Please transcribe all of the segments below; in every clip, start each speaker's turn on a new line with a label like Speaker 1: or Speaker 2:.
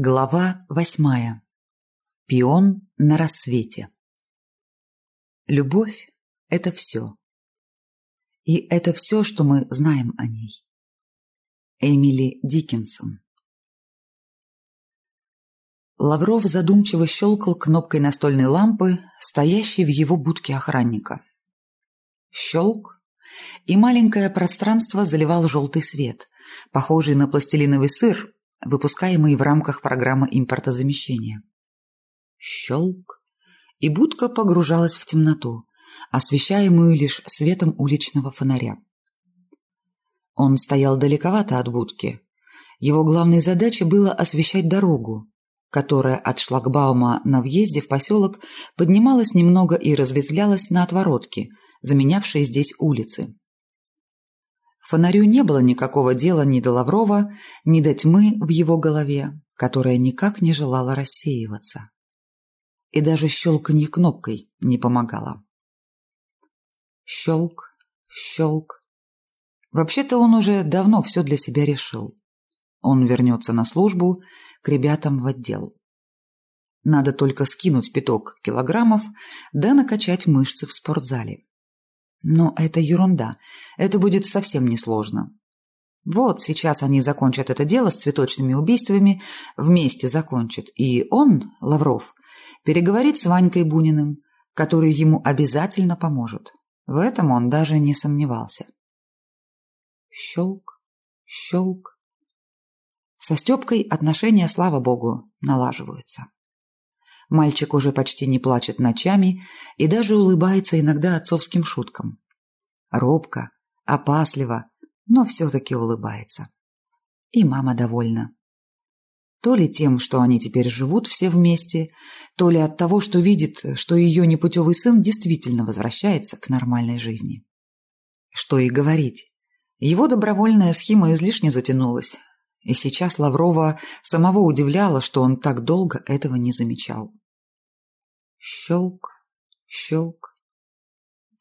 Speaker 1: Глава восьмая. Пион на рассвете. Любовь – это все. И это все, что мы знаем о ней. Эмили Диккенсон. Лавров задумчиво щелкал кнопкой настольной лампы, стоящей в его будке охранника. Щелк, и маленькое пространство заливал желтый свет, похожий на пластилиновый сыр, выпускаемый в рамках программы импортозамещения. Щелк, и будка погружалась в темноту, освещаемую лишь светом уличного фонаря. Он стоял далековато от будки. Его главной задачей было освещать дорогу, которая от шлагбаума на въезде в поселок поднималась немного и разветвлялась на отворотке, заменявшие здесь улицы. Фонарю не было никакого дела ни до Лаврова, ни до тьмы в его голове, которая никак не желала рассеиваться. И даже щелканье кнопкой не помогало. Щелк, щелк. Вообще-то он уже давно все для себя решил. Он вернется на службу к ребятам в отдел. Надо только скинуть пяток килограммов, да накачать мышцы в спортзале. Но это ерунда. Это будет совсем несложно. Вот сейчас они закончат это дело с цветочными убийствами, вместе закончат. И он, Лавров, переговорит с Ванькой Буниным, который ему обязательно поможет. В этом он даже не сомневался. Щелк, щелк. Со Степкой отношения, слава богу, налаживаются. Мальчик уже почти не плачет ночами и даже улыбается иногда отцовским шуткам. Робко, опасливо, но все-таки улыбается. И мама довольна. То ли тем, что они теперь живут все вместе, то ли от того, что видит, что ее непутевый сын действительно возвращается к нормальной жизни. Что и говорить. Его добровольная схема излишне затянулась, и сейчас Лаврова самого удивляла, что он так долго этого не замечал. Щелк, щелк.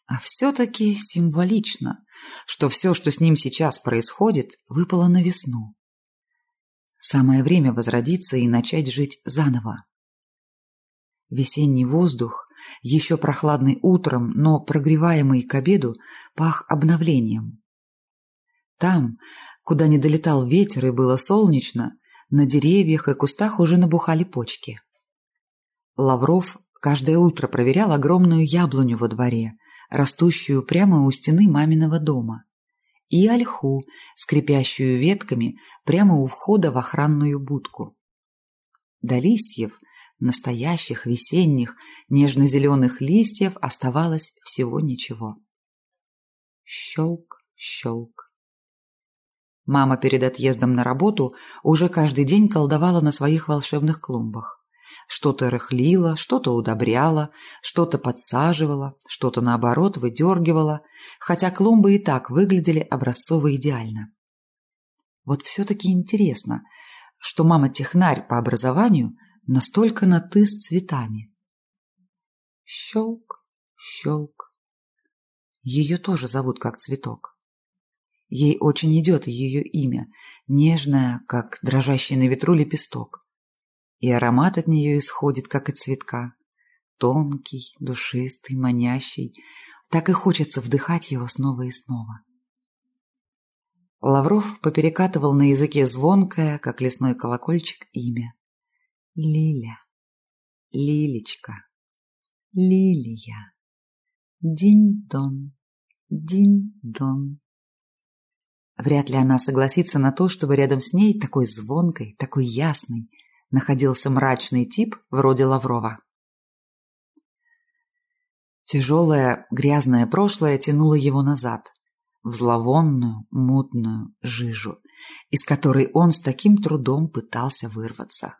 Speaker 1: А все-таки символично, что все, что с ним сейчас происходит, выпало на весну. Самое время возродиться и начать жить заново. Весенний воздух, еще прохладный утром, но прогреваемый к обеду, пах обновлением. Там, куда не долетал ветер и было солнечно, на деревьях и кустах уже набухали почки. Лавров каждое утро проверял огромную яблоню во дворе, растущую прямо у стены маминого дома, и ольху, скрипящую ветками прямо у входа в охранную будку. До листьев, настоящих весенних, нежно-зеленых листьев оставалось всего ничего. Щелк, щелк. Мама перед отъездом на работу уже каждый день колдовала на своих волшебных клумбах. Что-то рыхлила, что-то удобряла, что-то подсаживала, что-то, наоборот, выдергивала, хотя клумбы и так выглядели образцово идеально. Вот все-таки интересно, что мама-технарь по образованию настолько на «ты» с цветами. Щелк, щелк. Ее тоже зовут как цветок. Ей очень идет ее имя, нежное, как дрожащий на ветру лепесток и аромат от нее исходит, как от цветка. Тонкий, душистый, манящий. Так и хочется вдыхать его снова и снова. Лавров поперекатывал на языке звонкое, как лесной колокольчик, имя. Лиля. Лилечка. Лилия. Динь-дон. Динь-дон. Вряд ли она согласится на то, чтобы рядом с ней, такой звонкой, такой ясной, находился мрачный тип вроде Лаврова. Тяжелое, грязное прошлое тянуло его назад, в зловонную, мутную жижу, из которой он с таким трудом пытался вырваться.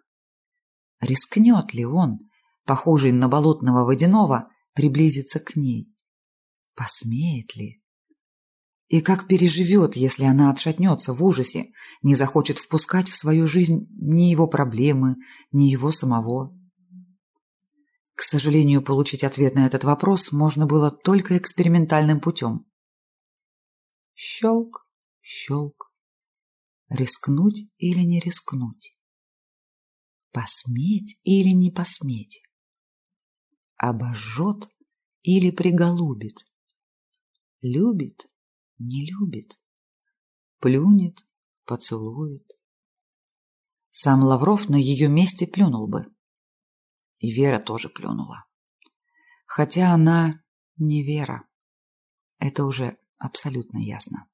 Speaker 1: Рискнет ли он, похожий на болотного водяного, приблизиться к ней? Посмеет ли? И как переживет, если она отшатнется в ужасе, не захочет впускать в свою жизнь ни его проблемы, ни его самого? К сожалению, получить ответ на этот вопрос можно было только экспериментальным путем. Щелк, щелк. Рискнуть или не рискнуть? Посметь или не посметь? Обожжет или приголубит? Любит, не любит? Плюнет, поцелует? Сам Лавров на ее месте плюнул бы. И Вера тоже плюнула. Хотя она не Вера. Это уже абсолютно ясно.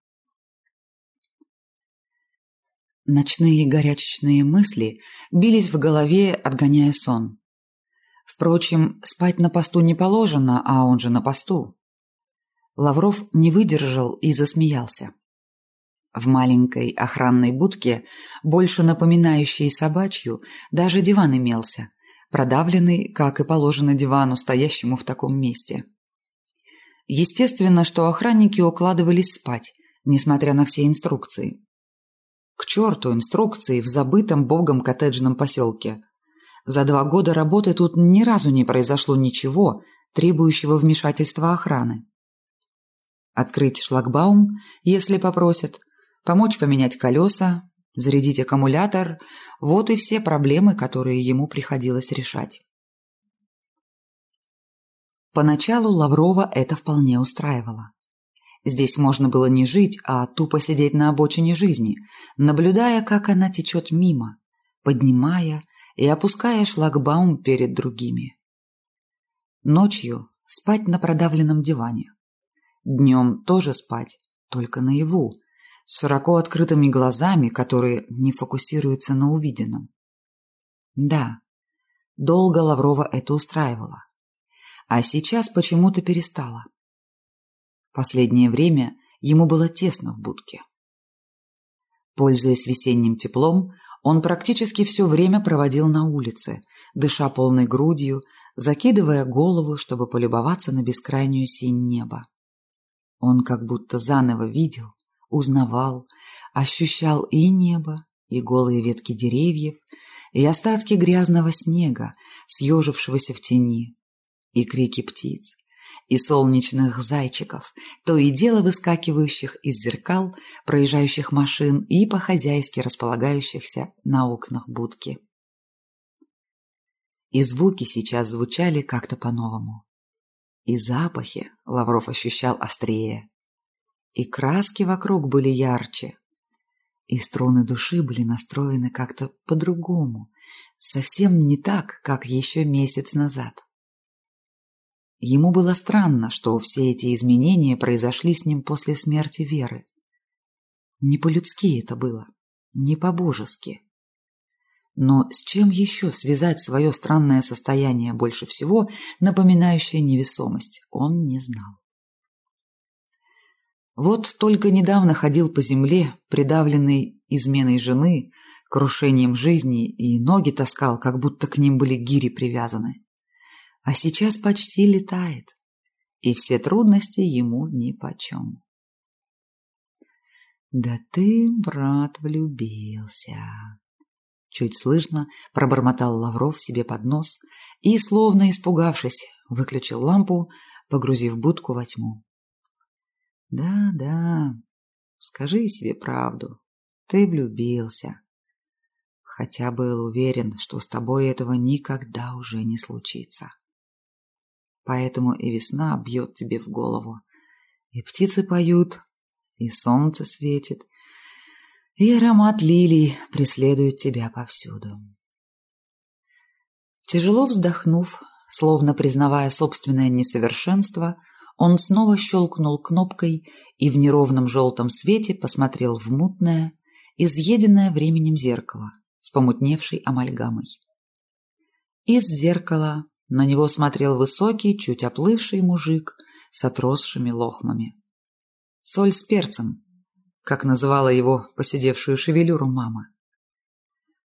Speaker 1: Ночные горячечные мысли бились в голове, отгоняя сон. Впрочем, спать на посту не положено, а он же на посту. Лавров не выдержал и засмеялся. В маленькой охранной будке, больше напоминающей собачью, даже диван имелся, продавленный, как и положено дивану, стоящему в таком месте. Естественно, что охранники укладывались спать, несмотря на все инструкции. К черту инструкции в забытом богом коттеджном поселке. За два года работы тут ни разу не произошло ничего, требующего вмешательства охраны. Открыть шлагбаум, если попросят, помочь поменять колеса, зарядить аккумулятор – вот и все проблемы, которые ему приходилось решать. Поначалу Лаврова это вполне устраивало. Здесь можно было не жить, а тупо сидеть на обочине жизни, наблюдая, как она течет мимо, поднимая и опуская шлагбаум перед другими. Ночью спать на продавленном диване. Днем тоже спать, только наяву, с широко открытыми глазами, которые не фокусируются на увиденном. Да, долго Лаврова это устраивало. А сейчас почему-то перестала. Последнее время ему было тесно в будке. Пользуясь весенним теплом, он практически все время проводил на улице, дыша полной грудью, закидывая голову, чтобы полюбоваться на бескрайнюю синь неба. Он как будто заново видел, узнавал, ощущал и небо, и голые ветки деревьев, и остатки грязного снега, съежившегося в тени, и крики птиц, и солнечных зайчиков, то и дело выскакивающих из зеркал, проезжающих машин и по-хозяйски располагающихся на окнах будки. И звуки сейчас звучали как-то по-новому. И запахи Лавров ощущал острее. И краски вокруг были ярче. И струны души были настроены как-то по-другому, совсем не так, как еще месяц назад. Ему было странно, что все эти изменения произошли с ним после смерти Веры. Не по-людски это было, не по-божески. Но с чем еще связать свое странное состояние больше всего, напоминающее невесомость, он не знал. Вот только недавно ходил по земле, придавленный изменой жены, крушением жизни, и ноги таскал, как будто к ним были гири привязаны а сейчас почти летает, и все трудности ему нипочем. «Да ты, брат, влюбился!» Чуть слышно пробормотал Лавров себе под нос и, словно испугавшись, выключил лампу, погрузив будку во тьму. «Да-да, скажи себе правду, ты влюбился, хотя был уверен, что с тобой этого никогда уже не случится». Поэтому и весна бьет тебе в голову. И птицы поют, и солнце светит, и аромат лилий преследует тебя повсюду. Тяжело вздохнув, словно признавая собственное несовершенство, он снова щелкнул кнопкой и в неровном желтом свете посмотрел в мутное, изъеденное временем зеркало с помутневшей амальгамой. Из зеркала на него смотрел высокий, чуть оплывший мужик с отросшими лохмами. «Соль с перцем», как называла его посидевшую шевелюру мама.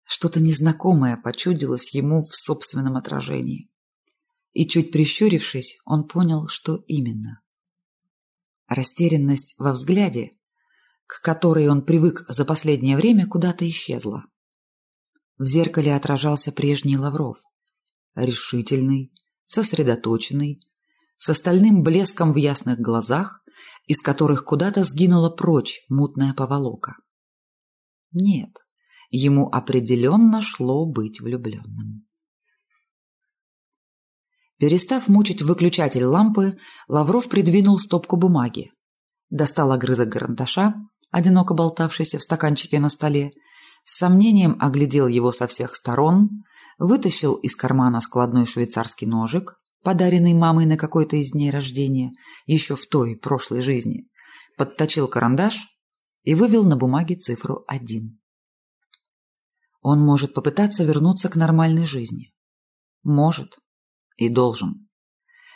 Speaker 1: Что-то незнакомое почудилось ему в собственном отражении. И чуть прищурившись, он понял, что именно. Растерянность во взгляде, к которой он привык за последнее время, куда-то исчезла. В зеркале отражался прежний Лавров решительный, сосредоточенный, с остальным блеском в ясных глазах, из которых куда-то сгинула прочь мутная поволока. Нет, Ему определенно шло быть влюбленным. Перестав мучить выключатель лампы, Лавров придвинул стопку бумаги, достал огрызок карандаша, одиноко болтавшийся в стаканчике на столе, с сомнением оглядел его со всех сторон, вытащил из кармана складной швейцарский ножик, подаренный мамой на какой-то из дней рождения, еще в той прошлой жизни, подточил карандаш и вывел на бумаге цифру один. Он может попытаться вернуться к нормальной жизни. Может и должен.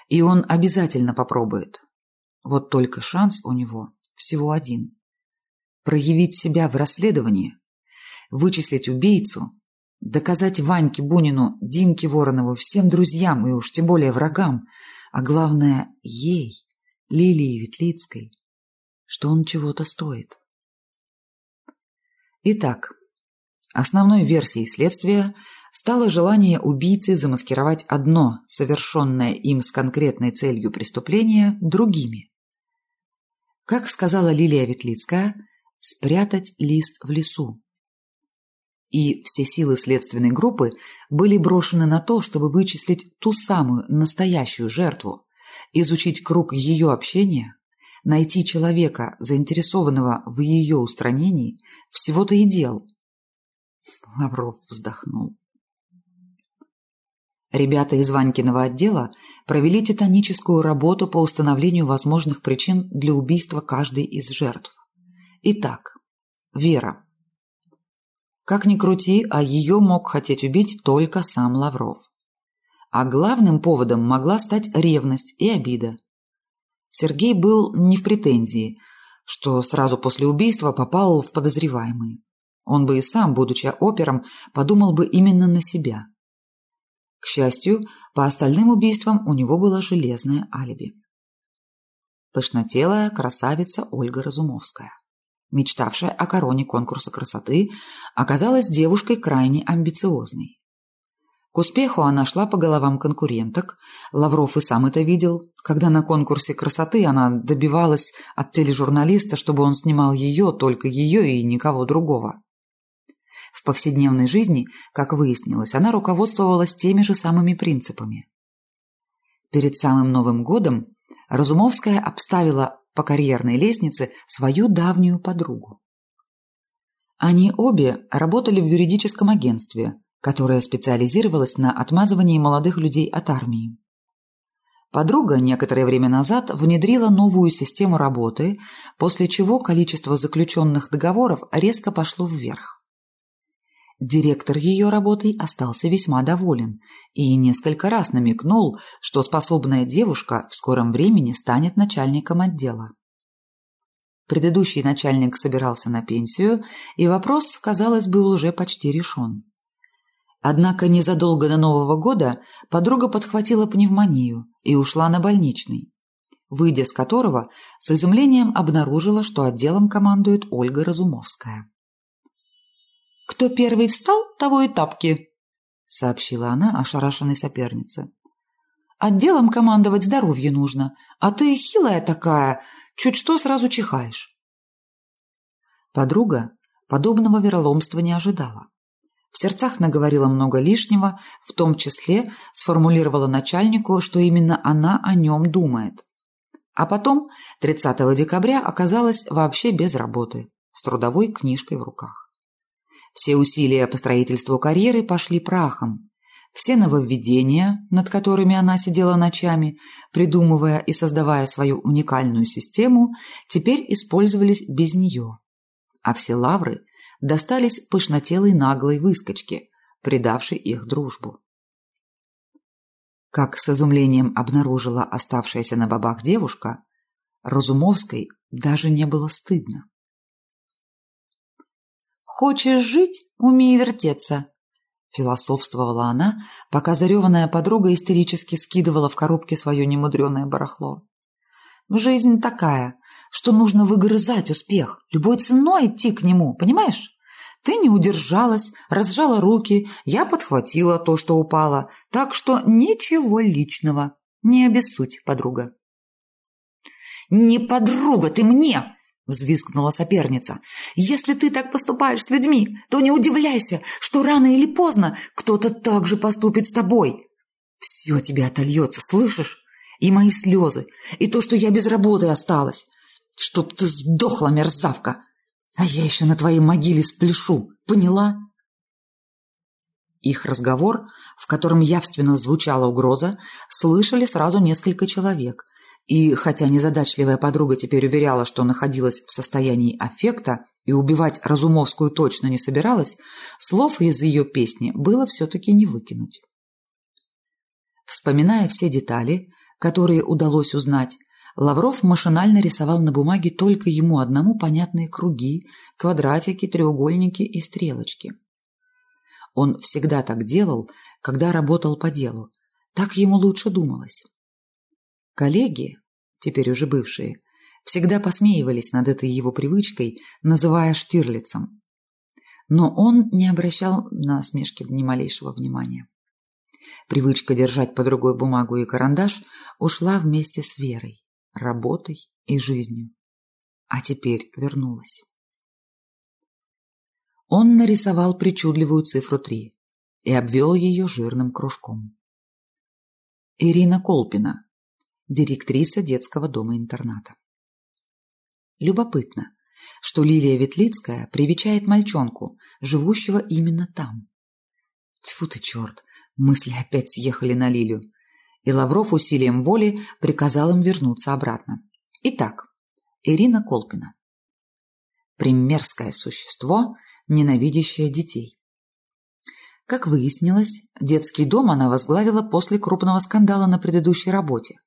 Speaker 1: И он обязательно попробует. Вот только шанс у него всего один. Проявить себя в расследовании, вычислить убийцу, доказать Ваньке Бунину, Димке Воронову, всем друзьям и уж тем более врагам, а главное ей, Лилии Ветлицкой, что он чего-то стоит. Итак, основной версией следствия стало желание убийцы замаскировать одно, совершенное им с конкретной целью преступление, другими. Как сказала Лилия Ветлицкая, спрятать лист в лесу. И все силы следственной группы были брошены на то, чтобы вычислить ту самую настоящую жертву, изучить круг ее общения, найти человека, заинтересованного в ее устранении, всего-то и дел. Лавров вздохнул. Ребята из Ванькиного отдела провели титаническую работу по установлению возможных причин для убийства каждой из жертв. Итак, Вера. Как ни крути, а ее мог хотеть убить только сам Лавров. А главным поводом могла стать ревность и обида. Сергей был не в претензии, что сразу после убийства попал в подозреваемые. Он бы и сам, будучи опером, подумал бы именно на себя. К счастью, по остальным убийствам у него было железное алиби. Пышнотелая красавица Ольга Разумовская, мечтавшая о короне конкурса красоты, оказалась девушкой крайне амбициозной. К успеху она шла по головам конкуренток. Лавров и сам это видел, когда на конкурсе красоты она добивалась от тележурналиста, чтобы он снимал ее, только ее и никого другого. В повседневной жизни, как выяснилось, она руководствовалась теми же самыми принципами. Перед самым Новым годом Разумовская обставила по карьерной лестнице свою давнюю подругу. Они обе работали в юридическом агентстве, которое специализировалось на отмазывании молодых людей от армии. Подруга некоторое время назад внедрила новую систему работы, после чего количество заключенных договоров резко пошло вверх. Директор ее работой остался весьма доволен и несколько раз намекнул, что способная девушка в скором времени станет начальником отдела. Предыдущий начальник собирался на пенсию, и вопрос, казалось, был уже почти решен. Однако незадолго до Нового года подруга подхватила пневмонию и ушла на больничный, выйдя с которого с изумлением обнаружила, что отделом командует Ольга Разумовская. «Кто первый встал, того и тапки», — сообщила она ошарашенной сопернице. «Отделом командовать здоровье нужно, а ты хилая такая, чуть что сразу чихаешь». Подруга подобного вероломства не ожидала. В сердцах наговорила много лишнего, в том числе сформулировала начальнику, что именно она о нем думает. А потом, 30 декабря, оказалась вообще без работы, с трудовой книжкой в руках. Все усилия по строительству карьеры пошли прахом. Все нововведения, над которыми она сидела ночами, придумывая и создавая свою уникальную систему, теперь использовались без нее. А все лавры – достались пышнотелой наглой выскочке, предавшей их дружбу. Как с изумлением обнаружила оставшаяся на бабах девушка, Разумовской даже не было стыдно. «Хочешь жить – умей вертеться», – философствовала она, пока зареванная подруга истерически скидывала в коробке свое немудреное барахло. «Жизнь такая, что нужно выгрызать успех, любой ценой идти к нему, понимаешь? Ты не удержалась, разжала руки, я подхватила то, что упало, так что ничего личного. Не обессудь, подруга. «Не подруга ты мне!» — взвизгнула соперница. «Если ты так поступаешь с людьми, то не удивляйся, что рано или поздно кто-то так же поступит с тобой. Все тебе отольется, слышишь? И мои слезы, и то, что я без работы осталась. Чтоб ты сдохла, мерзавка! А я еще на твоей могиле спляшу, поняла?» Их разговор, в котором явственно звучала угроза, слышали сразу несколько человек, и хотя незадачливая подруга теперь уверяла, что находилась в состоянии аффекта и убивать Разумовскую точно не собиралась, слов из ее песни было все-таки не выкинуть. Вспоминая все детали, которые удалось узнать, Лавров машинально рисовал на бумаге только ему одному понятные круги, квадратики, треугольники и стрелочки. Он всегда так делал, когда работал по делу. Так ему лучше думалось. Коллеги, теперь уже бывшие, всегда посмеивались над этой его привычкой, называя Штирлицем. Но он не обращал на смешки ни малейшего внимания. Привычка держать под рукой бумагу и карандаш ушла вместе с верой, работой и жизнью. А теперь вернулась. Он нарисовал причудливую цифру три и обвел ее жирным кружком. Ирина Колпина, директриса детского дома-интерната. Любопытно, что Лилия Ветлицкая привечает мальчонку, живущего именно там. Тьфу ты, черт, мысли опять съехали на Лилю. И Лавров усилием воли приказал им вернуться обратно. Итак, Ирина Колпина. Примерское существо, ненавидящее детей. Как выяснилось, детский дом она возглавила после крупного скандала на предыдущей работе.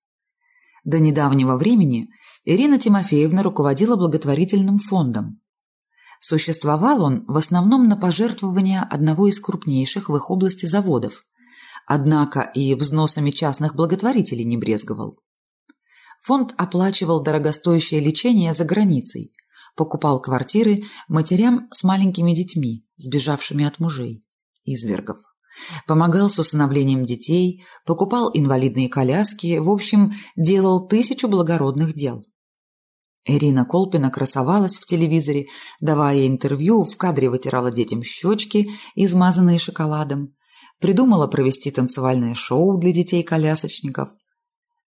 Speaker 1: До недавнего времени Ирина Тимофеевна руководила благотворительным фондом. Существовал он в основном на пожертвования одного из крупнейших в их области заводов, однако и взносами частных благотворителей не брезговал. Фонд оплачивал дорогостоящее лечение за границей, покупал квартиры матерям с маленькими детьми, сбежавшими от мужей, извергов помогал с усыновлением детей, покупал инвалидные коляски, в общем, делал тысячу благородных дел. Ирина Колпина красовалась в телевизоре, давая интервью, в кадре вытирала детям щечки, измазанные шоколадом, придумала провести танцевальное шоу для детей-колясочников,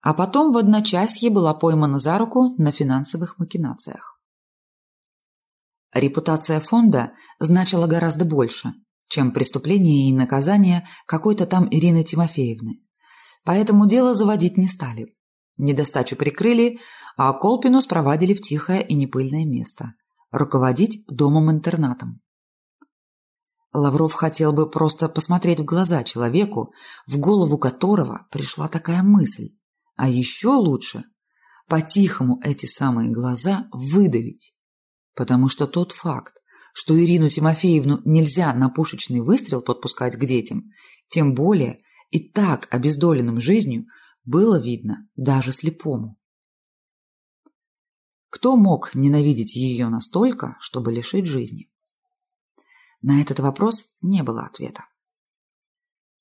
Speaker 1: а потом в одночасье была поймана за руку на финансовых макинациях. Репутация фонда значила гораздо больше – чем преступление и наказание какой-то там Ирины Тимофеевны. Поэтому дело заводить не стали. Недостачу прикрыли, а Колпину спровадили в тихое и непыльное место – руководить домом-интернатом. Лавров хотел бы просто посмотреть в глаза человеку, в голову которого пришла такая мысль. А еще лучше – по-тихому эти самые глаза выдавить. Потому что тот факт, что Ирину Тимофеевну нельзя на пушечный выстрел подпускать к детям, тем более и так обездоленным жизнью было видно даже слепому. Кто мог ненавидеть ее настолько, чтобы лишить жизни? На этот вопрос не было ответа.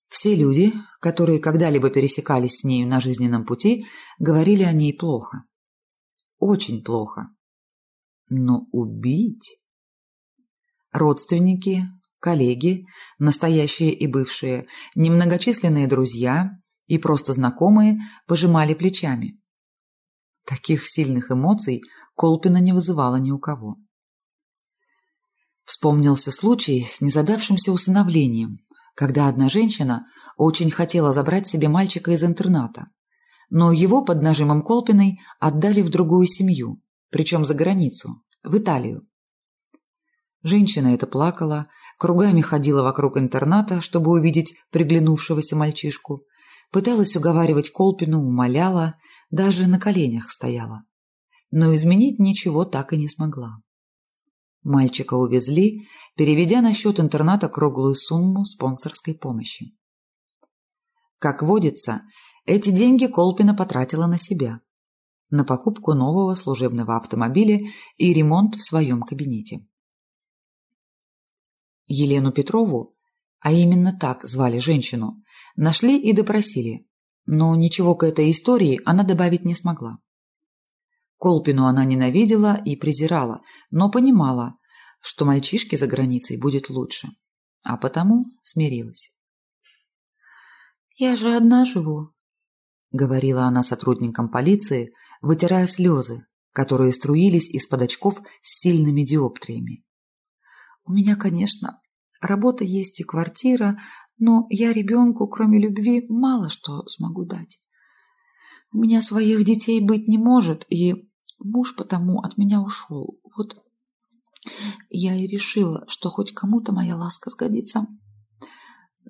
Speaker 1: Все люди, которые когда-либо пересекались с нею на жизненном пути, говорили о ней плохо. Очень плохо. Но убить... Родственники, коллеги, настоящие и бывшие, немногочисленные друзья и просто знакомые пожимали плечами. Таких сильных эмоций Колпина не вызывала ни у кого. Вспомнился случай с незадавшимся усыновлением, когда одна женщина очень хотела забрать себе мальчика из интерната, но его под нажимом Колпиной отдали в другую семью, причем за границу, в Италию. Женщина эта плакала, кругами ходила вокруг интерната, чтобы увидеть приглянувшегося мальчишку. Пыталась уговаривать Колпину, умоляла, даже на коленях стояла. Но изменить ничего так и не смогла. Мальчика увезли, переведя на счет интерната круглую сумму спонсорской помощи. Как водится, эти деньги Колпина потратила на себя. На покупку нового служебного автомобиля и ремонт в своем кабинете. Елену Петрову, а именно так звали женщину, нашли и допросили, но ничего к этой истории она добавить не смогла. Колпину она ненавидела и презирала, но понимала, что мальчишке за границей будет лучше, а потому смирилась. «Я же одна живу», — говорила она сотрудникам полиции, вытирая слезы, которые струились из-под очков с сильными диоптриями. «У меня, конечно, работа есть и квартира, но я ребенку, кроме любви, мало что смогу дать. У меня своих детей быть не может, и муж потому от меня ушел. Вот я и решила, что хоть кому-то моя ласка сгодится.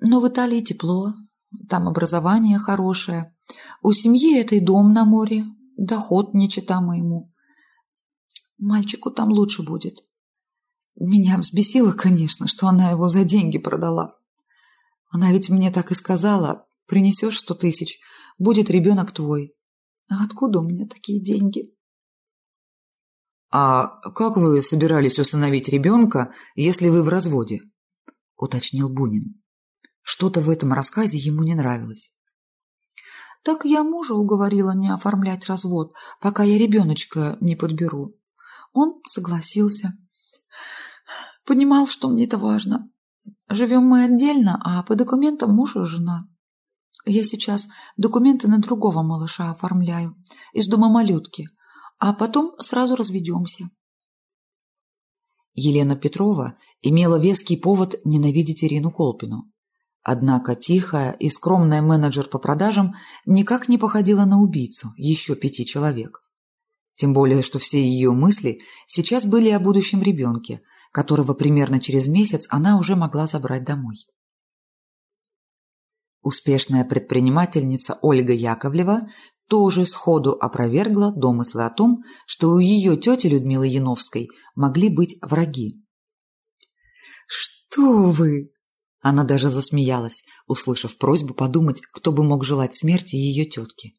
Speaker 1: Но в Италии тепло, там образование хорошее. У семьи этой дом на море, доход не чита моему. Мальчику там лучше будет. Меня взбесило, конечно, что она его за деньги продала. Она ведь мне так и сказала, принесешь сто тысяч, будет ребенок твой. А откуда у меня такие деньги?
Speaker 2: «А как вы собирались усыновить ребенка, если вы в разводе?» – уточнил Бунин. Что-то в этом рассказе ему не нравилось.
Speaker 1: «Так я мужа уговорила не оформлять развод, пока я ребеночка не подберу. Он согласился. Понимал, что мне это важно. Живем мы отдельно, а по документам муж и жена. Я сейчас документы на другого малыша оформляю из дома малютки, а потом сразу разведемся.
Speaker 2: Елена Петрова имела веский повод ненавидеть Ирину Колпину. Однако тихая и скромная менеджер по продажам никак не походила на убийцу еще пяти человек. Тем более, что все ее мысли сейчас были о будущем ребенке, которого примерно через месяц она уже могла забрать домой. Успешная предпринимательница Ольга Яковлева тоже сходу опровергла домыслы о том, что у ее тети Людмилы Яновской могли быть враги.
Speaker 1: «Что вы!»
Speaker 2: Она даже засмеялась, услышав просьбу подумать, кто бы мог желать смерти ее тетки.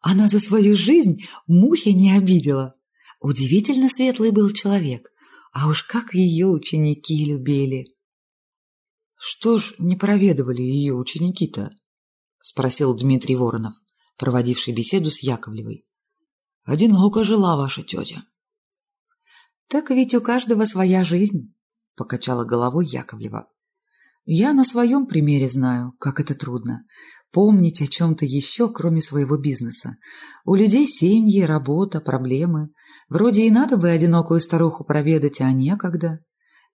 Speaker 1: Она за свою жизнь мухи не обидела. Удивительно светлый был человек, а уж как ее ученики любили.
Speaker 2: «Что ж не проведывали ее ученики-то?» — спросил Дмитрий Воронов проводивший беседу с Яковлевой. «Одиноко жила ваша тетя».
Speaker 1: «Так ведь у каждого своя жизнь», — покачала головой Яковлева. «Я на своем примере знаю, как это трудно. Помнить о чем-то еще, кроме своего бизнеса. У людей семьи, работа, проблемы. Вроде и надо бы одинокую старуху проведать, а некогда.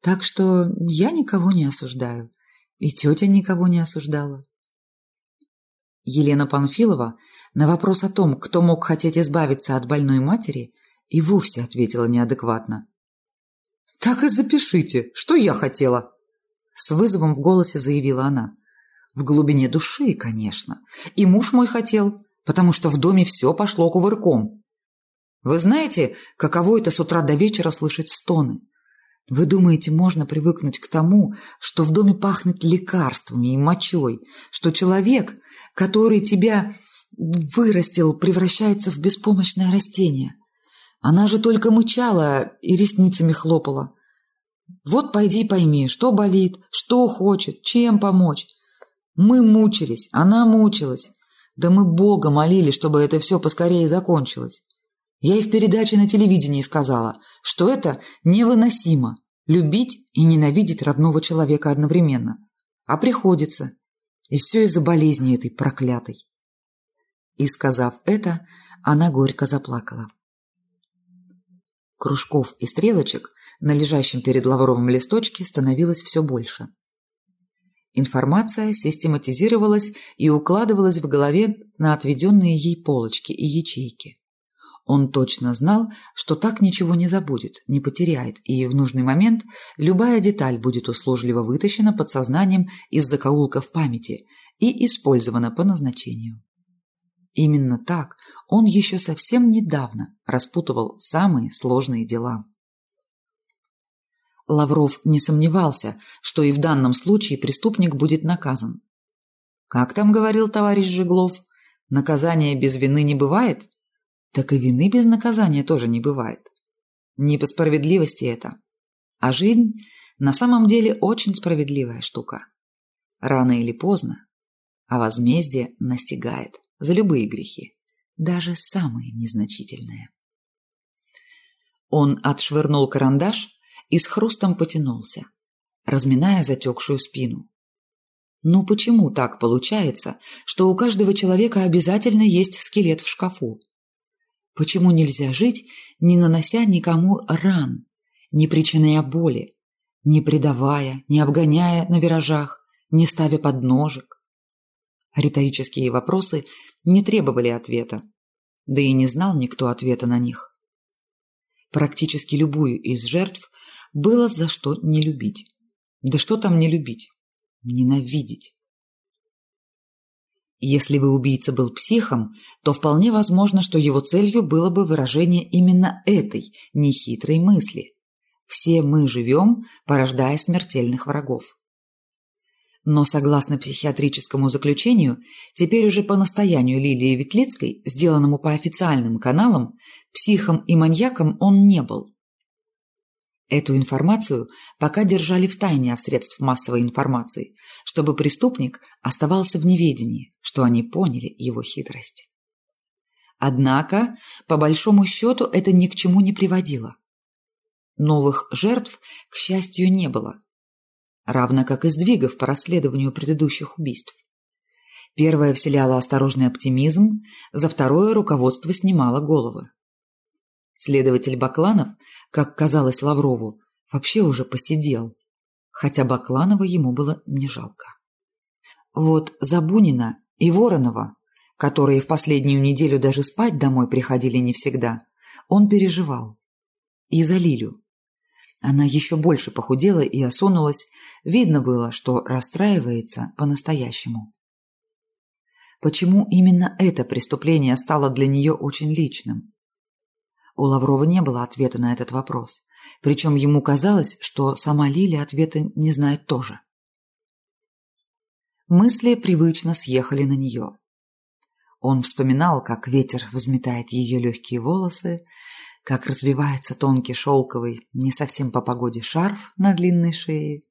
Speaker 1: Так что я никого не осуждаю. И тетя никого не осуждала.
Speaker 2: Елена Панфилова на вопрос о том, кто мог хотеть избавиться от больной матери, и вовсе ответила неадекватно. «Так и запишите, что я хотела!» С вызовом в голосе заявила она. «В глубине души, конечно. И муж мой хотел, потому что в доме все пошло кувырком. Вы знаете, каково это с утра до вечера слышать стоны? Вы думаете, можно привыкнуть к тому, что в доме пахнет лекарствами и мочой, что человек, который тебя вырастил, превращается в беспомощное растение? Она же только мычала и ресницами хлопала. Вот пойди пойми, что болит, что хочет, чем помочь. Мы мучились, она мучилась. Да мы Бога молили, чтобы это все поскорее закончилось. Я и в передаче на телевидении сказала, что это невыносимо. Любить и ненавидеть родного человека одновременно. А приходится. И все из-за болезни этой проклятой. И, сказав это, она горько заплакала. Кружков и стрелочек на лежащем перед Лавровым листочке становилось все больше. Информация систематизировалась и укладывалась в голове на отведенные ей полочки и ячейки. Он точно знал, что так ничего не забудет, не потеряет, и в нужный момент любая деталь будет услужливо вытащена подсознанием из закоулков памяти и использована по назначению. Именно так он еще совсем недавно распутывал самые сложные дела. Лавров не сомневался, что и в данном случае преступник будет наказан. Как там говорил товарищ Жеглов, наказания без вины не бывает? так и вины без наказания тоже не бывает. Не по справедливости это. А жизнь на самом деле очень справедливая штука. Рано или поздно, а возмездие настигает за любые грехи, даже самые незначительные.
Speaker 1: Он отшвырнул карандаш и с хрустом потянулся, разминая затекшую спину. Ну почему так получается, что у каждого человека обязательно есть скелет в шкафу? Почему нельзя жить, не нанося никому ран, не причиняя боли, не предавая, не обгоняя на виражах, не ставя подножек? Риторические вопросы не требовали ответа, да и не знал никто ответа на них. Практически любую из жертв было за что не любить. Да что там не любить? Ненавидеть. Если бы убийца был психом, то вполне возможно, что его целью было бы выражение именно этой нехитрой мысли. Все мы живем, порождая смертельных врагов. Но, согласно психиатрическому заключению, теперь уже по настоянию Лилии Ветлицкой, сделанному по официальным каналам, психом и маньяком он не был. Эту информацию пока держали в тайне от средств массовой информации, чтобы преступник оставался в неведении, что они поняли его хитрость. Однако, по большому счету, это ни к чему не приводило. Новых жертв, к счастью, не было равно как и сдвигов по расследованию предыдущих убийств. Первое вселяло осторожный оптимизм, за второе руководство снимало головы. Следователь Бакланов, как казалось Лаврову, вообще уже посидел, хотя Бакланова ему было не жалко. Вот за Бунина и Воронова, которые в последнюю неделю даже спать домой приходили не всегда, он переживал. И за Лилю. Она еще больше похудела и осунулась, видно было, что расстраивается по-настоящему. Почему именно это преступление стало для нее очень личным? У Лаврова не было ответа на этот вопрос, причем ему казалось, что сама Лиля ответа не знает тоже. Мысли привычно съехали на нее. Он вспоминал, как ветер взметает ее легкие волосы, как развивается тонкий шелковый, не совсем по погоде шарф на длинной шее,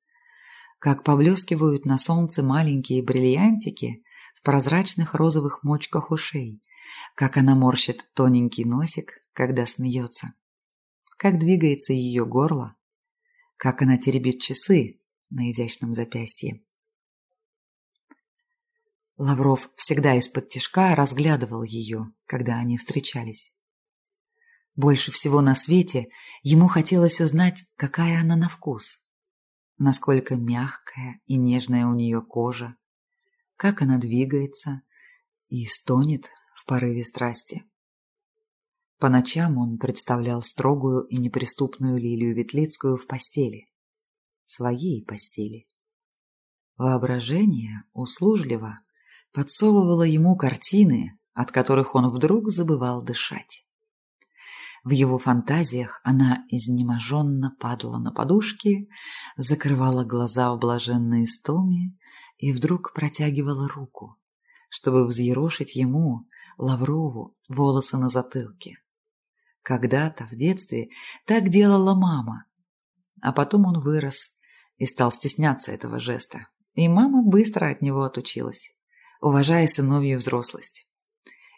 Speaker 1: как поблескивают на солнце маленькие бриллиантики в прозрачных розовых мочках ушей, как она морщит тоненький носик, когда смеется, как двигается ее горло, как она теребит часы на изящном запястье. Лавров всегда из-под тишка разглядывал ее, когда они встречались. Больше всего на свете ему хотелось узнать, какая она на вкус. Насколько мягкая и нежная у нее кожа, как она двигается и стонет в порыве страсти. По ночам он представлял строгую и неприступную Лилию Ветлицкую в постели. Своей постели. Воображение услужливо подсовывало ему картины, от которых он вдруг забывал дышать. В его фантазиях она изнеможенно падала на подушки, закрывала глаза в блаженной истоме и вдруг протягивала руку, чтобы взъерошить ему, Лаврову, волосы на затылке. Когда-то, в детстве, так делала мама. А потом он вырос и стал стесняться этого жеста. И мама быстро от него отучилась, уважая сыновью взрослость.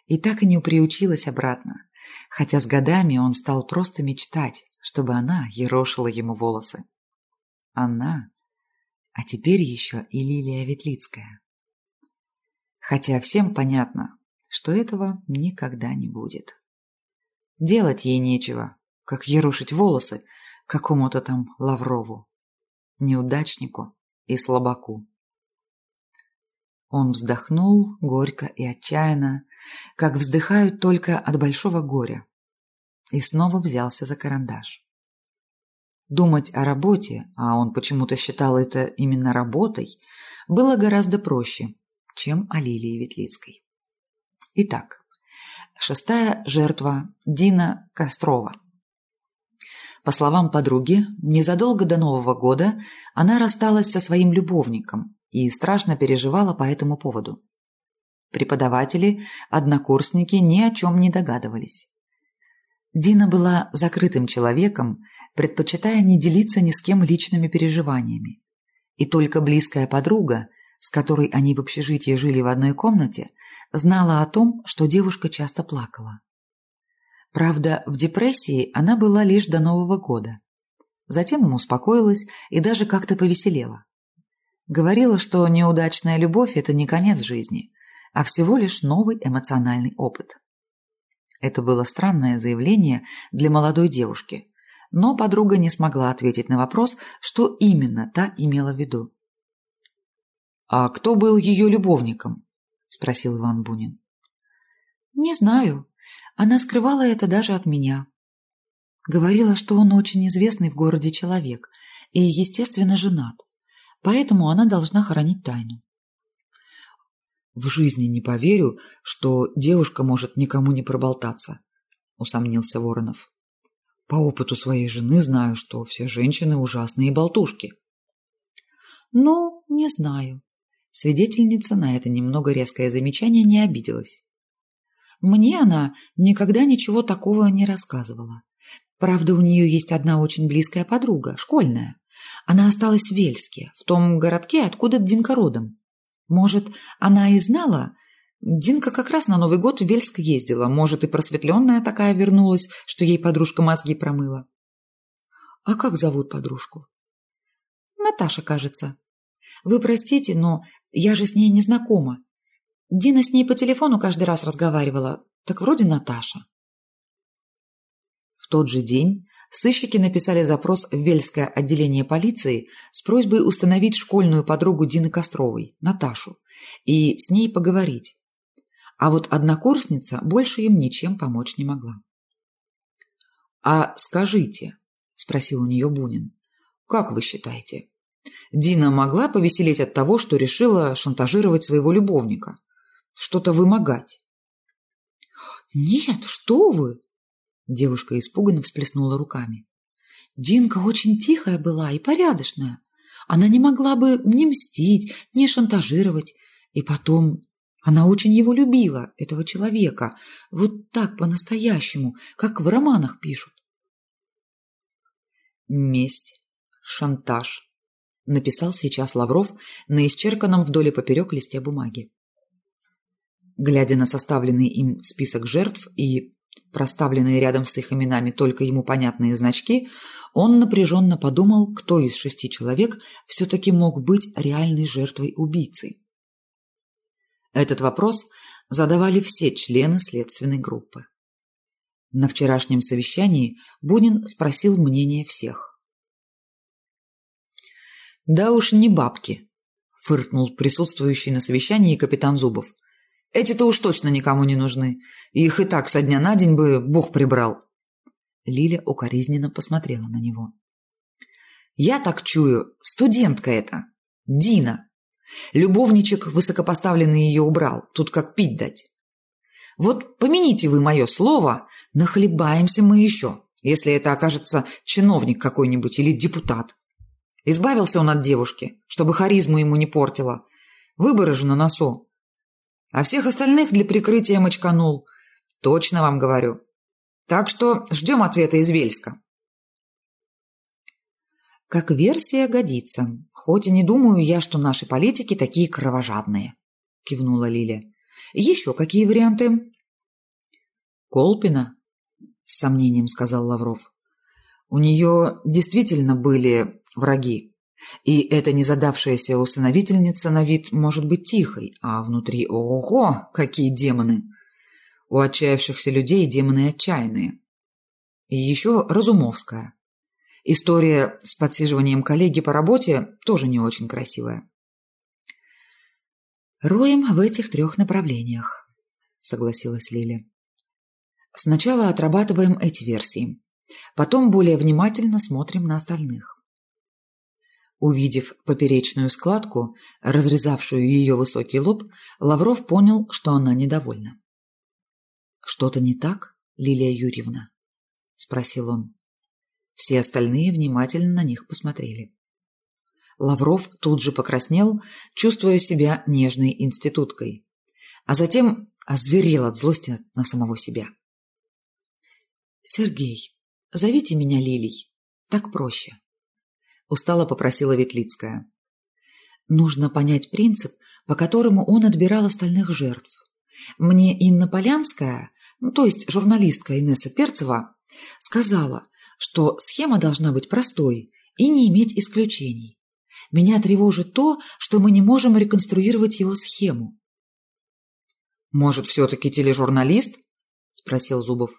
Speaker 1: И так и не приучилась обратно, хотя с годами он стал просто мечтать, чтобы она ерошила ему волосы. Она, а теперь еще и Лилия Ветлицкая. Хотя всем понятно, что этого никогда не будет. Делать ей нечего, как ерошить волосы какому-то там Лаврову, неудачнику и слабаку. Он вздохнул горько и отчаянно, как вздыхают только от большого горя, и снова взялся за карандаш. Думать о работе, а он почему-то считал это именно работой, было гораздо проще, чем о Лилии Ветлицкой. Итак, шестая жертва Дина Кострова. По словам подруги, незадолго до Нового года она рассталась со своим любовником и страшно переживала по этому поводу. Преподаватели, однокурсники ни о чем не догадывались. Дина была закрытым человеком, предпочитая не делиться ни с кем личными переживаниями. И только близкая подруга, с которой они в общежитии жили в одной комнате, знала о том, что девушка часто плакала. Правда, в депрессии она была лишь до Нового года. Затем успокоилась и даже как-то повеселела. Говорила, что неудачная любовь – это не конец жизни, а всего лишь новый эмоциональный опыт. Это было странное заявление для молодой девушки, но подруга не смогла ответить на вопрос, что именно та имела в виду. «А кто был ее любовником?» – спросил Иван Бунин. «Не знаю. Она скрывала это даже от меня. Говорила, что он очень известный в городе человек и, естественно, женат, поэтому она должна хранить тайну.
Speaker 2: В жизни не поверю, что девушка может никому не проболтаться, усомнился Воронов. По опыту своей жены знаю, что все женщины ужасные болтушки.
Speaker 1: Ну, не знаю. Свидетельница на это немного резкое замечание не обиделась. Мне она никогда ничего такого не рассказывала. Правда, у нее есть одна очень близкая подруга, школьная. Она осталась в Вельске, в том городке, откуда Динка родом. Может, она и знала? Динка как раз на Новый год в Вельск ездила. Может, и просветленная такая вернулась, что ей подружка мозги промыла. А как зовут подружку? Наташа, кажется. Вы простите, но я же с ней не знакома. Дина с ней по телефону каждый раз разговаривала. Так вроде Наташа.
Speaker 2: В тот же день сыщики написали запрос в Вельское отделение полиции с просьбой установить школьную подругу Дины Костровой, Наташу, и с ней поговорить. А вот однокурсница больше им ничем помочь не могла. «А скажите», — спросил у нее Бунин, — «как вы считаете, Дина могла повеселеть от того, что решила шантажировать своего любовника? Что-то вымогать?»
Speaker 1: «Нет, что вы!» Девушка испуганно всплеснула руками. Динка очень тихая была и порядочная. Она не могла бы ни мстить, ни шантажировать. И потом, она очень его любила, этого человека, вот так по-настоящему, как в романах пишут.
Speaker 2: «Месть, шантаж», — написал сейчас Лавров на исчерканном вдоль и поперек листе бумаги. Глядя на составленный им список жертв и проставленные рядом с их именами только ему понятные значки, он напряженно подумал, кто из шести человек все-таки мог быть реальной жертвой убийцы. Этот вопрос задавали все члены следственной группы. На вчерашнем совещании Бунин спросил мнение всех. «Да уж не бабки», — фыркнул присутствующий на совещании капитан Зубов. Эти-то уж точно никому не нужны. Их и так со дня на день бы Бог прибрал. Лиля укоризненно посмотрела на него. Я так чую, студентка это. Дина. Любовничек высокопоставленный ее убрал. Тут как пить дать. Вот помяните вы мое слово, нахлебаемся мы еще, если это окажется чиновник какой-нибудь или депутат. Избавился он от девушки, чтобы харизму ему не портила. Выборы же на носу а всех остальных для прикрытия мочканул. Точно вам говорю. Так что ждем ответа из Вельска.
Speaker 1: Как версия годится, хоть и не думаю я, что наши политики такие кровожадные, кивнула Лиля. Еще какие варианты?
Speaker 2: Колпина, с сомнением сказал Лавров. У нее действительно были враги. И эта незадавшаяся усыновительница на вид может быть тихой, а внутри ого, какие демоны! У отчаявшихся людей демоны отчаянные. И еще Разумовская. История с подсиживанием коллеги по работе тоже не очень красивая.
Speaker 1: «Роем в этих трех направлениях», — согласилась Лиля. «Сначала отрабатываем эти версии, потом более внимательно смотрим на остальных. Увидев поперечную складку, разрезавшую ее высокий лоб, Лавров понял, что она недовольна. «Что-то не так, Лилия Юрьевна?» – спросил он. Все остальные внимательно на них посмотрели. Лавров тут же покраснел, чувствуя себя нежной институткой, а затем озверел от злости на самого себя. «Сергей, зовите меня Лилей, так проще», устало попросила Ветлицкая. Нужно понять принцип, по которому он отбирал остальных жертв. Мне Инна Полянская, ну, то есть журналистка Инесса Перцева, сказала, что схема должна быть простой и не иметь исключений. Меня тревожит то, что мы не можем реконструировать его схему.
Speaker 2: «Может, все-таки тележурналист?» – спросил Зубов.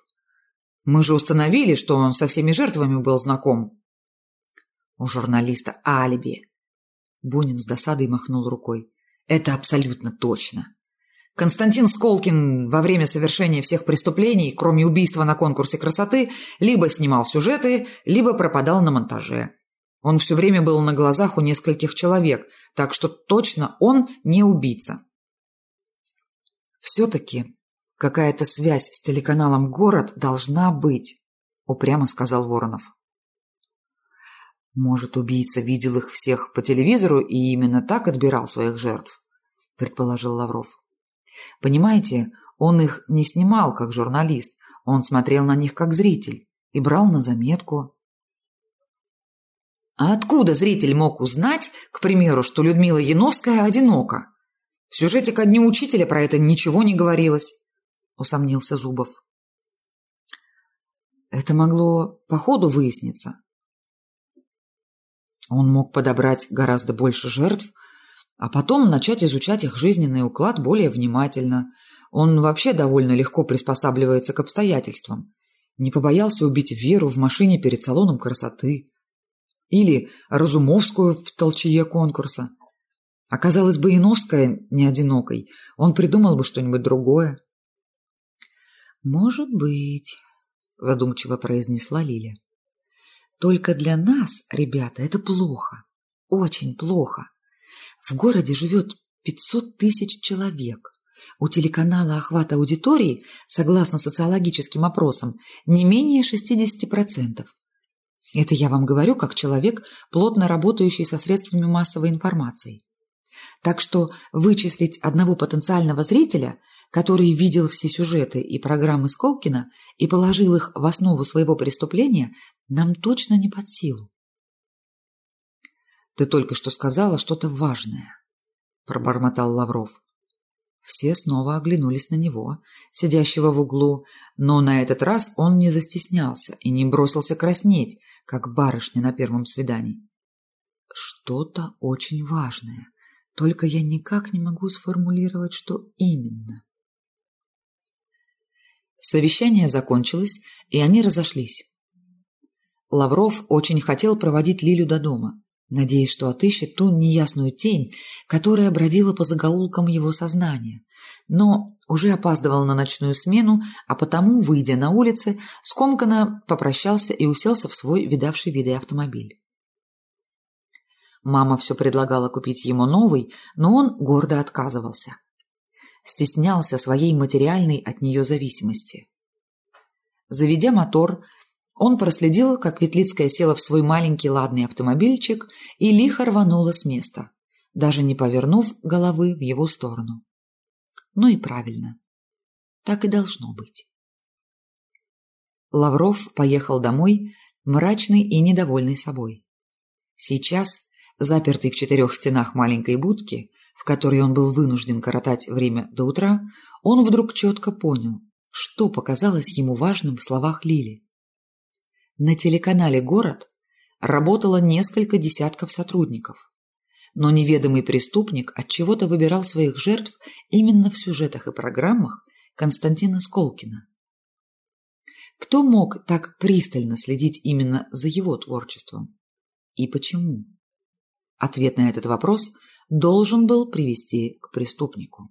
Speaker 2: «Мы же установили, что он со всеми жертвами был знаком».
Speaker 1: «У журналиста алиби». Бунин с досадой махнул рукой. «Это абсолютно точно. Константин Сколкин во время совершения всех преступлений, кроме убийства на конкурсе красоты, либо снимал сюжеты, либо пропадал на монтаже. Он все время был на глазах у нескольких человек, так что точно он не убийца. «Все-таки какая-то связь с телеканалом «Город» должна быть», — упрямо сказал Воронов. «Может, убийца видел их всех по телевизору и именно так отбирал своих жертв?» — предположил Лавров. Понимаете, он их не снимал как журналист, он смотрел на них как зритель и брал на заметку. А откуда зритель мог узнать, к примеру, что Людмила Яновская одинока? В сюжете ко дню учителя про это ничего не говорилось, усомнился Зубов. Это могло по ходу выясниться. Он мог подобрать гораздо больше жертв, а потом начать изучать их жизненный уклад более внимательно. Он вообще довольно легко приспосабливается к обстоятельствам. Не побоялся убить Веру в машине перед салоном красоты. Или Разумовскую в толчье конкурса. Оказалось бы, Иновская не одинокой. Он придумал бы что-нибудь другое. «Может быть», — задумчиво произнесла Лиля. «Только для нас, ребята, это плохо. Очень плохо. В городе живет 500 тысяч человек. У телеканала охват аудитории, согласно социологическим опросам, не менее 60%. Это я вам говорю как человек, плотно работающий со средствами массовой информации. Так что вычислить одного потенциального зрителя, который видел все сюжеты и программы Сколкина и положил их в основу своего преступления, нам точно не под силу. Ты только что сказала что-то важное, пробормотал Лавров. Все снова оглянулись на него, сидящего в углу, но на этот раз он не застеснялся и не бросился краснеть, как барышня на первом свидании. Что-то очень важное, только я никак не могу сформулировать, что именно. Совещание закончилось, и они разошлись. Лавров очень хотел проводить Лилю до дома, надеясь, что отыщет ту неясную тень, которая бродила по загаулкам его сознания. Но уже опаздывал на ночную смену, а потому, выйдя на улицы, скомканно попрощался и уселся в свой видавший виды автомобиль. Мама все предлагала купить ему новый, но он гордо отказывался. Стеснялся своей материальной от нее зависимости. Заведя мотор, он проследил, как Ветлицкая села в свой маленький ладный автомобильчик и лихо рванула с места, даже не повернув головы в его сторону. Ну и правильно. Так и должно быть. Лавров поехал домой, мрачный и недовольный собой. Сейчас, запертый в четырех стенах маленькой будки, в которой он был вынужден коротать время до утра, он вдруг четко понял, что показалось ему важным в словах Лили. На телеканале «Город» работало несколько десятков сотрудников. Но неведомый преступник отчего-то выбирал своих жертв именно в сюжетах и программах Константина Сколкина. Кто мог так пристально следить именно за его творчеством? И почему? Ответ на этот вопрос должен был привести к преступнику.